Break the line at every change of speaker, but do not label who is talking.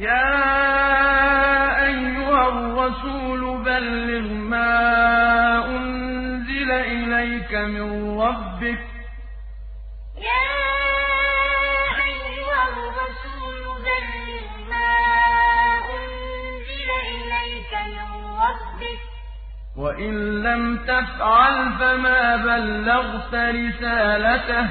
يَا أَيُّهَا الرَّسُولُ بَلِّغْ مَا أُنزِلَ إِلَيْكَ مِن رَّبِّكَ ۖ وَإِن لَّمْ تَفْعَلْ فَمَا
يَا أَيُّهَا الرَّسُولُ بَلِّغْ مَا أُنزِلَ إِلَيْكَ مِن رَّبِّكَ ۖ وَإِن لَّمْ تَفْعَلْ فَمَا بَلَّغْتَ رِسَالَتَهُ ۚ